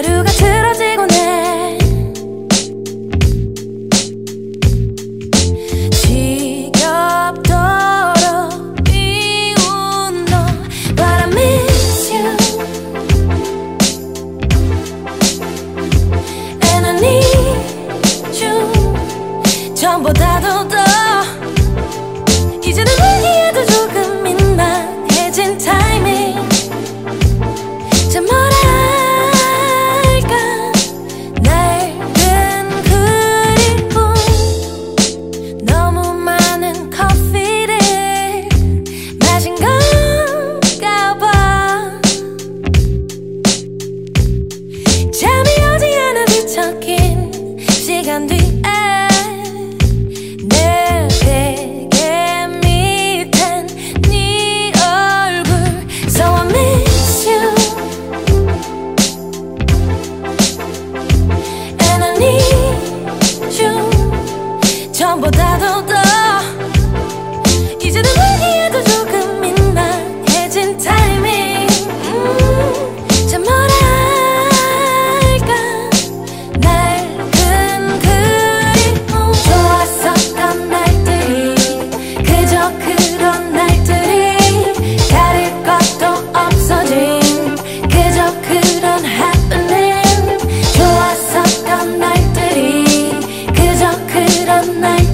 春が đêm nay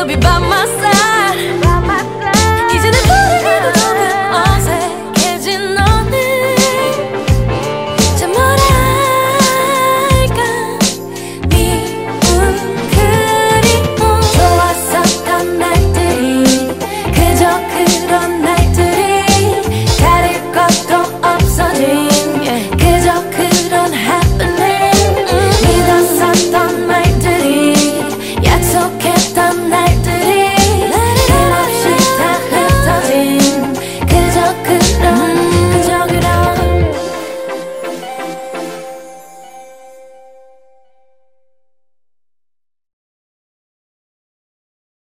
still be by my side.